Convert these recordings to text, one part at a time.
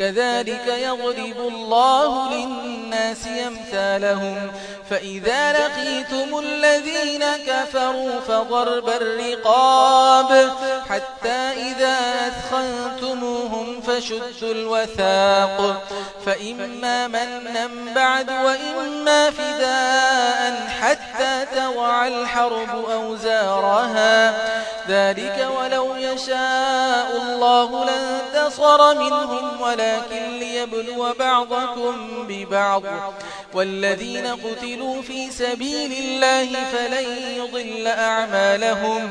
كذلك يغرب الله للناس أمثالهم. فإذا لقيتم الذين كفروا فضرب الرقاب حتى إذا أثخنتموهم فشدوا الوثاق. فإما من بعد وإما فداء حتى لا تضع الحرب أوزارها. ذلك ولو يشاء الله لن تصر منهم ولكن ليبلو بعضكم ببعض. والذين قتلوا في سبيل الله فلن يضل أعمالهم.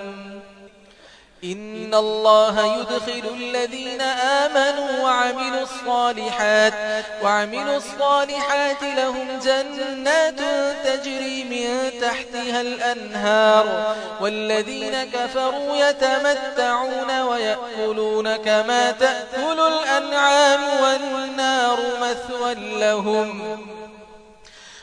إن الله يدخل الذين آمنوا وعملوا الصالحات وعملوا الصالحات لهم جنات تجري من تحتها الأنهار والذين كفروا يتمتعون ويأكلون كما تأكل الأنعام والنار مثوى لهم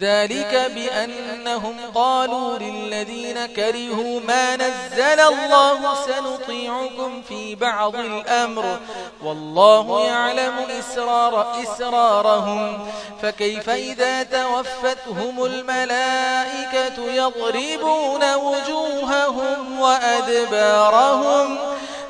ذلك بأنهم قالوا للذين كرهوا ما نزل الله سنطيعكم في بعض الأمر. والله يعلم إسرار إسرارهم. فكيف إذا توفتهم الملائكة يضربون وجوههم وأدبارهم؟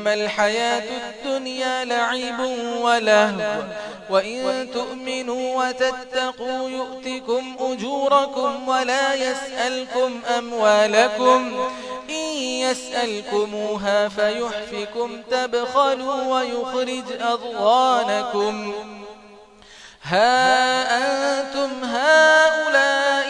إنما الحياة الدنيا لعب ولهو. وإن تؤمنوا وتتقوا يؤتكم أجوركم ولا يسألكم أموالكم. إن يسألكموها فيحفكم تبخلوا ويخرج أضوانكم ها أنتم هؤلاء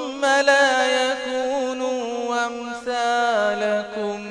ثم لا يكونوا أمثالكم.